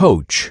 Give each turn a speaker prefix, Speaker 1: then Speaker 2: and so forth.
Speaker 1: coach.